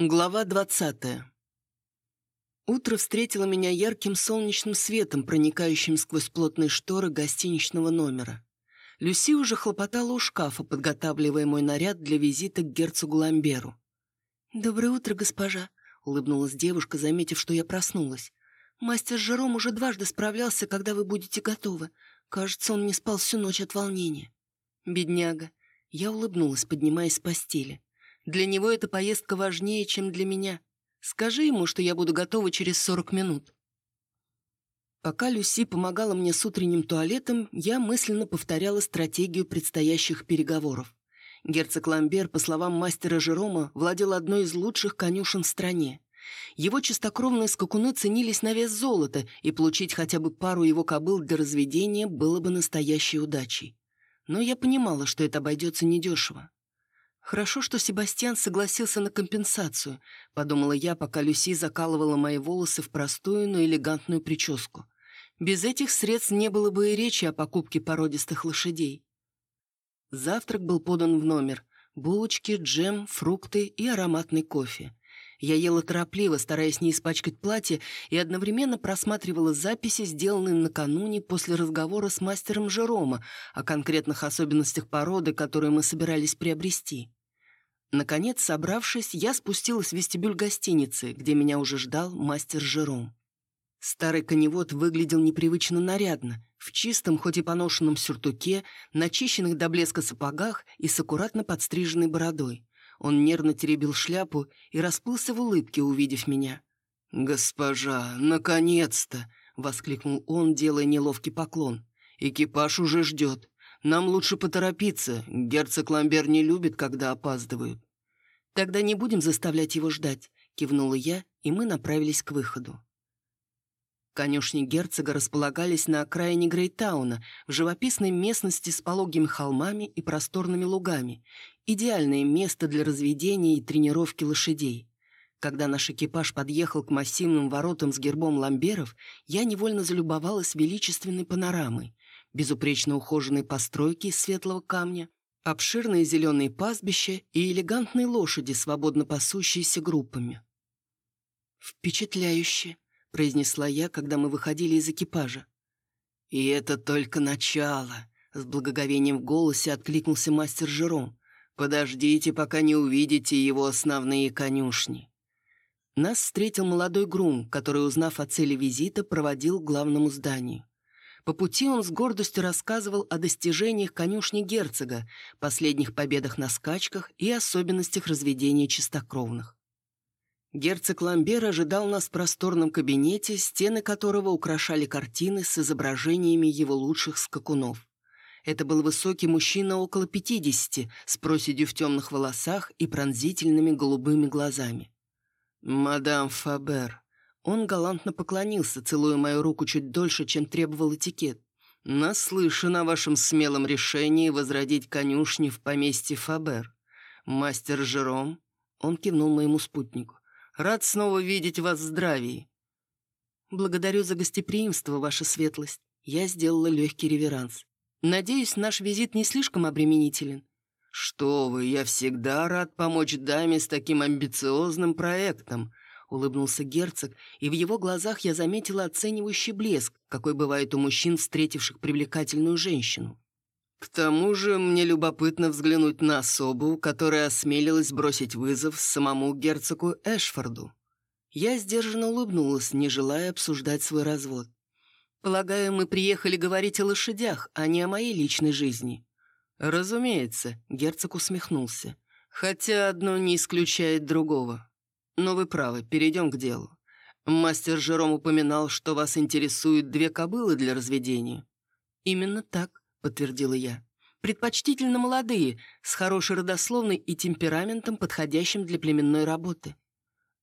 Глава 20. Утро встретило меня ярким солнечным светом, проникающим сквозь плотные шторы гостиничного номера. Люси уже хлопотала у шкафа, подготавливая мой наряд для визита к герцогу Ламберу. «Доброе утро, госпожа», — улыбнулась девушка, заметив, что я проснулась. «Мастер Жером уже дважды справлялся, когда вы будете готовы. Кажется, он не спал всю ночь от волнения». «Бедняга». Я улыбнулась, поднимаясь с постели. Для него эта поездка важнее, чем для меня. Скажи ему, что я буду готова через 40 минут». Пока Люси помогала мне с утренним туалетом, я мысленно повторяла стратегию предстоящих переговоров. Герцог Ламбер, по словам мастера Жерома, владел одной из лучших конюшен в стране. Его чистокровные скакуны ценились на вес золота, и получить хотя бы пару его кобыл для разведения было бы настоящей удачей. Но я понимала, что это обойдется недешево. «Хорошо, что Себастьян согласился на компенсацию», — подумала я, пока Люси закалывала мои волосы в простую, но элегантную прическу. Без этих средств не было бы и речи о покупке породистых лошадей. Завтрак был подан в номер. Булочки, джем, фрукты и ароматный кофе. Я ела торопливо, стараясь не испачкать платье, и одновременно просматривала записи, сделанные накануне после разговора с мастером Жерома о конкретных особенностях породы, которые мы собирались приобрести. Наконец, собравшись, я спустилась в вестибюль гостиницы, где меня уже ждал мастер Жером. Старый коневод выглядел непривычно нарядно, в чистом, хоть и поношенном сюртуке, начищенных до блеска сапогах и с аккуратно подстриженной бородой. Он нервно теребил шляпу и расплылся в улыбке, увидев меня. «Госпожа, наконец-то!» — воскликнул он, делая неловкий поклон. «Экипаж уже ждет. Нам лучше поторопиться. Герцог Ламбер не любит, когда опаздывают». «Тогда не будем заставлять его ждать», — кивнула я, и мы направились к выходу. Конюшни герцога располагались на окраине Грейтауна, в живописной местности с пологими холмами и просторными лугами. Идеальное место для разведения и тренировки лошадей. Когда наш экипаж подъехал к массивным воротам с гербом ламберов, я невольно залюбовалась величественной панорамой безупречно ухоженные постройки из светлого камня, обширные зеленые пастбища и элегантные лошади, свободно пасущиеся группами. «Впечатляюще», — произнесла я, когда мы выходили из экипажа. «И это только начало», — с благоговением в голосе откликнулся мастер Жером. «Подождите, пока не увидите его основные конюшни». Нас встретил молодой грум, который, узнав о цели визита, проводил к главному зданию. По пути он с гордостью рассказывал о достижениях конюшни герцога, последних победах на скачках и особенностях разведения чистокровных. Герцог Ламбер ожидал нас в просторном кабинете, стены которого украшали картины с изображениями его лучших скакунов. Это был высокий мужчина около пятидесяти, с проседью в темных волосах и пронзительными голубыми глазами. «Мадам Фабер», он галантно поклонился, целуя мою руку чуть дольше, чем требовал этикет. «Наслышан о вашем смелом решении возродить конюшни в поместье Фабер. Мастер Жером...» Он кивнул моему спутнику. «Рад снова видеть вас в здравии». «Благодарю за гостеприимство, ваша светлость». Я сделала легкий реверанс. «Надеюсь, наш визит не слишком обременителен». «Что вы, я всегда рад помочь даме с таким амбициозным проектом», — улыбнулся герцог, и в его глазах я заметила оценивающий блеск, какой бывает у мужчин, встретивших привлекательную женщину. «К тому же мне любопытно взглянуть на особу, которая осмелилась бросить вызов самому герцогу Эшфорду». Я сдержанно улыбнулась, не желая обсуждать свой развод. «Полагаю, мы приехали говорить о лошадях, а не о моей личной жизни». «Разумеется», — герцог усмехнулся. «Хотя одно не исключает другого». Но вы правы, перейдем к делу. Мастер Жером упоминал, что вас интересуют две кобылы для разведения. Именно так, подтвердила я. Предпочтительно молодые, с хорошей родословной и темпераментом, подходящим для племенной работы.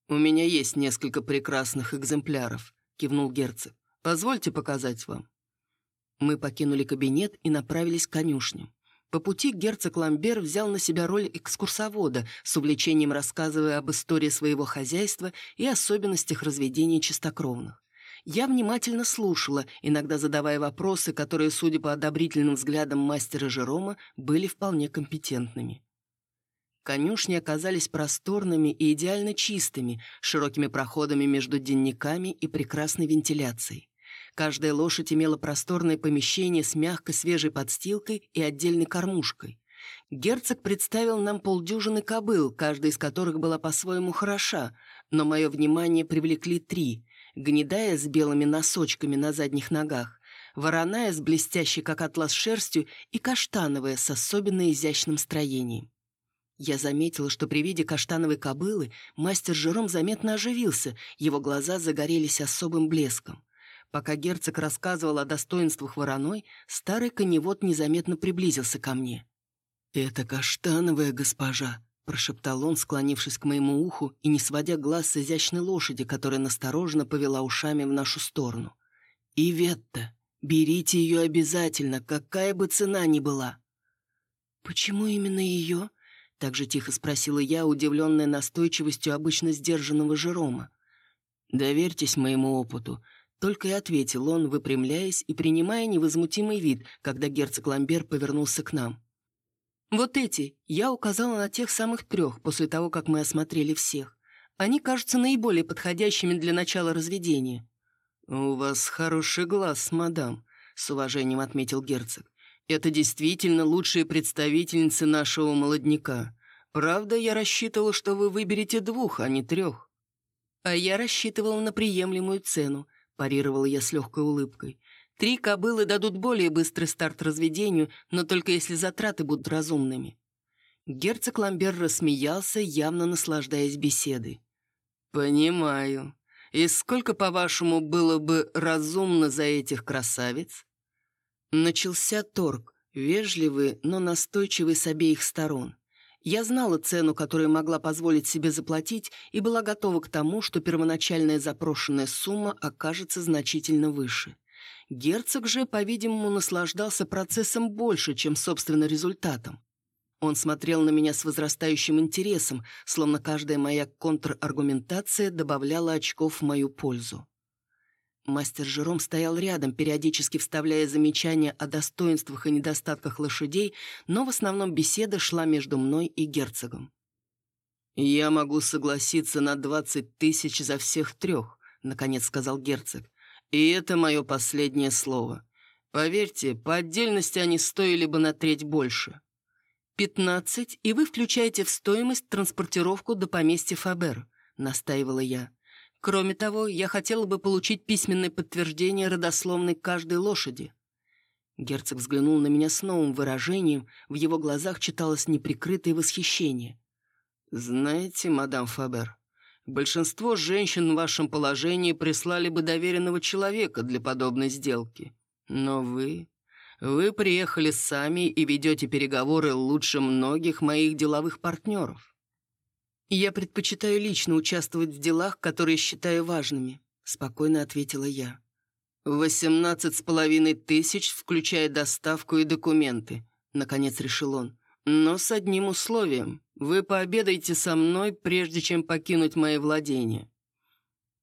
«У меня есть несколько прекрасных экземпляров», — кивнул герцог. «Позвольте показать вам». Мы покинули кабинет и направились к конюшням. По пути герцог Ламбер взял на себя роль экскурсовода, с увлечением рассказывая об истории своего хозяйства и особенностях разведения чистокровных. Я внимательно слушала, иногда задавая вопросы, которые, судя по одобрительным взглядам мастера Жерома, были вполне компетентными. Конюшни оказались просторными и идеально чистыми, широкими проходами между денниками и прекрасной вентиляцией. Каждая лошадь имела просторное помещение с мягкой свежей подстилкой и отдельной кормушкой. Герцог представил нам полдюжины кобыл, каждая из которых была по-своему хороша, но мое внимание привлекли три. Гнедая с белыми носочками на задних ногах, вороная с блестящей, как атлас, шерстью и каштановая с особенно изящным строением. Я заметила, что при виде каштановой кобылы мастер Жером заметно оживился, его глаза загорелись особым блеском. Пока герцог рассказывал о достоинствах вороной, старый коневод незаметно приблизился ко мне. «Это каштановая госпожа», — прошептал он, склонившись к моему уху и не сводя глаз с изящной лошади, которая настороженно повела ушами в нашу сторону. «Иветта, берите ее обязательно, какая бы цена ни была». «Почему именно ее?» — так же тихо спросила я, удивленная настойчивостью обычно сдержанного Жерома. «Доверьтесь моему опыту», — только и ответил он, выпрямляясь и принимая невозмутимый вид, когда герцог Ламбер повернулся к нам. «Вот эти. Я указала на тех самых трех, после того, как мы осмотрели всех. Они кажутся наиболее подходящими для начала разведения». «У вас хороший глаз, мадам», — с уважением отметил герцог. Это действительно лучшие представительницы нашего молодняка. Правда, я рассчитывал, что вы выберете двух, а не трех. А я рассчитывал на приемлемую цену, парировала я с легкой улыбкой. Три кобылы дадут более быстрый старт разведению, но только если затраты будут разумными. Герцог Ламбер рассмеялся, явно наслаждаясь беседой. «Понимаю. И сколько, по-вашему, было бы разумно за этих красавиц?» Начался торг, вежливый, но настойчивый с обеих сторон. Я знала цену, которую могла позволить себе заплатить, и была готова к тому, что первоначальная запрошенная сумма окажется значительно выше. Герцог же, по-видимому, наслаждался процессом больше, чем, собственно, результатом. Он смотрел на меня с возрастающим интересом, словно каждая моя контраргументация добавляла очков в мою пользу. Мастер Жером стоял рядом, периодически вставляя замечания о достоинствах и недостатках лошадей, но в основном беседа шла между мной и герцогом. «Я могу согласиться на двадцать тысяч за всех трех», — наконец сказал герцог. «И это мое последнее слово. Поверьте, по отдельности они стоили бы на треть больше». «Пятнадцать, и вы включаете в стоимость транспортировку до поместья Фабер», — настаивала я. Кроме того, я хотела бы получить письменное подтверждение родословной каждой лошади». Герцог взглянул на меня с новым выражением, в его глазах читалось неприкрытое восхищение. «Знаете, мадам Фабер, большинство женщин в вашем положении прислали бы доверенного человека для подобной сделки. Но вы... Вы приехали сами и ведете переговоры лучше многих моих деловых партнеров. «Я предпочитаю лично участвовать в делах, которые считаю важными», — спокойно ответила я. «Восемнадцать с половиной тысяч, включая доставку и документы», — наконец решил он. «Но с одним условием. Вы пообедаете со мной, прежде чем покинуть мои владения».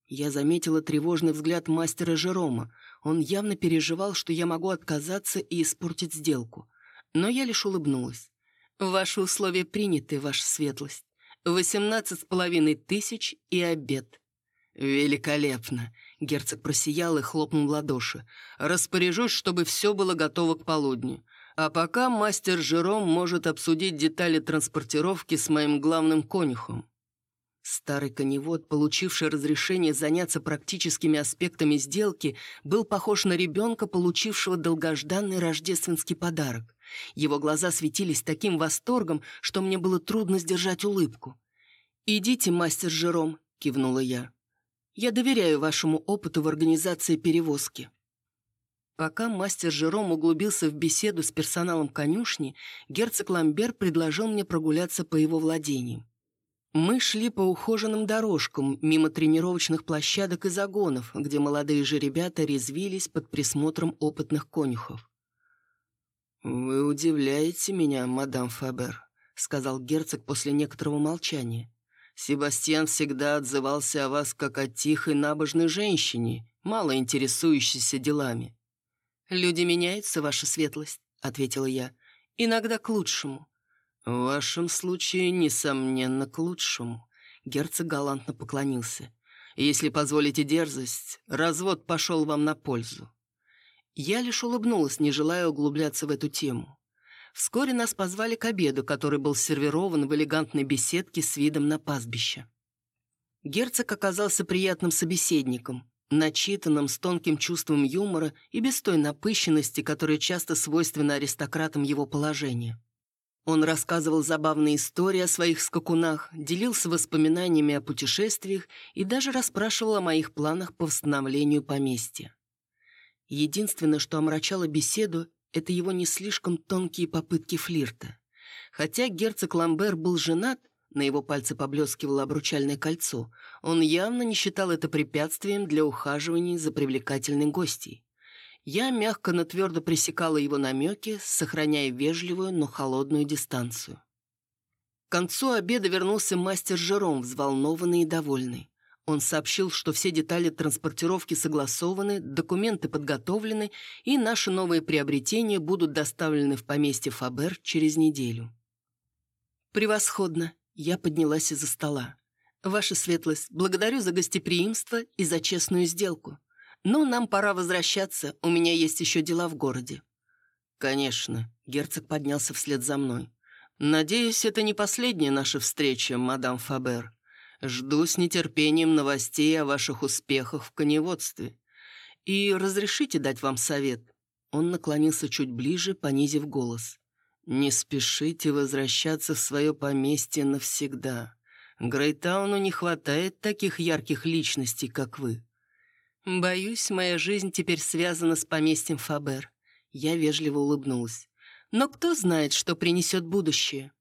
Я заметила тревожный взгляд мастера Жерома. Он явно переживал, что я могу отказаться и испортить сделку. Но я лишь улыбнулась. «Ваши условия приняты, ваша светлость». Восемнадцать с половиной тысяч и обед. «Великолепно!» — герцог просиял и хлопнул в ладоши. «Распоряжусь, чтобы все было готово к полудню. А пока мастер Жером может обсудить детали транспортировки с моим главным конюхом». Старый коневод, получивший разрешение заняться практическими аспектами сделки, был похож на ребенка, получившего долгожданный рождественский подарок. Его глаза светились таким восторгом, что мне было трудно сдержать улыбку. «Идите, мастер Жером», — кивнула я. «Я доверяю вашему опыту в организации перевозки». Пока мастер Жером углубился в беседу с персоналом конюшни, герцог Ламбер предложил мне прогуляться по его владениям. Мы шли по ухоженным дорожкам, мимо тренировочных площадок и загонов, где молодые же ребята резвились под присмотром опытных конюхов. «Вы удивляете меня, мадам Фабер», — сказал герцог после некоторого молчания. «Себастьян всегда отзывался о вас как о тихой набожной женщине, мало интересующейся делами». «Люди меняются, ваша светлость», — ответила я. «Иногда к лучшему. «В вашем случае, несомненно, к лучшему», — герцог галантно поклонился. «Если позволите дерзость, развод пошел вам на пользу». Я лишь улыбнулась, не желая углубляться в эту тему. Вскоре нас позвали к обеду, который был сервирован в элегантной беседке с видом на пастбище. Герцог оказался приятным собеседником, начитанным, с тонким чувством юмора и без той напыщенности, которая часто свойственна аристократам его положения. Он рассказывал забавные истории о своих скакунах, делился воспоминаниями о путешествиях и даже расспрашивал о моих планах по восстановлению поместья. Единственное, что омрачало беседу, это его не слишком тонкие попытки флирта. Хотя герцог Ламбер был женат, на его пальце поблескивало обручальное кольцо, он явно не считал это препятствием для ухаживания за привлекательной гостьей. Я мягко, но твердо пресекала его намеки, сохраняя вежливую, но холодную дистанцию. К концу обеда вернулся мастер Жером, взволнованный и довольный. Он сообщил, что все детали транспортировки согласованы, документы подготовлены, и наши новые приобретения будут доставлены в поместье Фабер через неделю. «Превосходно!» Я поднялась из-за стола. «Ваша светлость, благодарю за гостеприимство и за честную сделку. «Ну, нам пора возвращаться, у меня есть еще дела в городе». «Конечно», — герцог поднялся вслед за мной. «Надеюсь, это не последняя наша встреча, мадам Фабер. Жду с нетерпением новостей о ваших успехах в коневодстве. И разрешите дать вам совет?» Он наклонился чуть ближе, понизив голос. «Не спешите возвращаться в свое поместье навсегда. Грейтауну не хватает таких ярких личностей, как вы. «Боюсь, моя жизнь теперь связана с поместьем Фабер». Я вежливо улыбнулась. «Но кто знает, что принесет будущее?»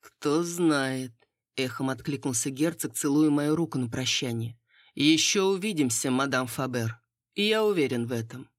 «Кто знает», — эхом откликнулся герцог, целуя мою руку на прощание. «Еще увидимся, мадам Фабер. И я уверен в этом».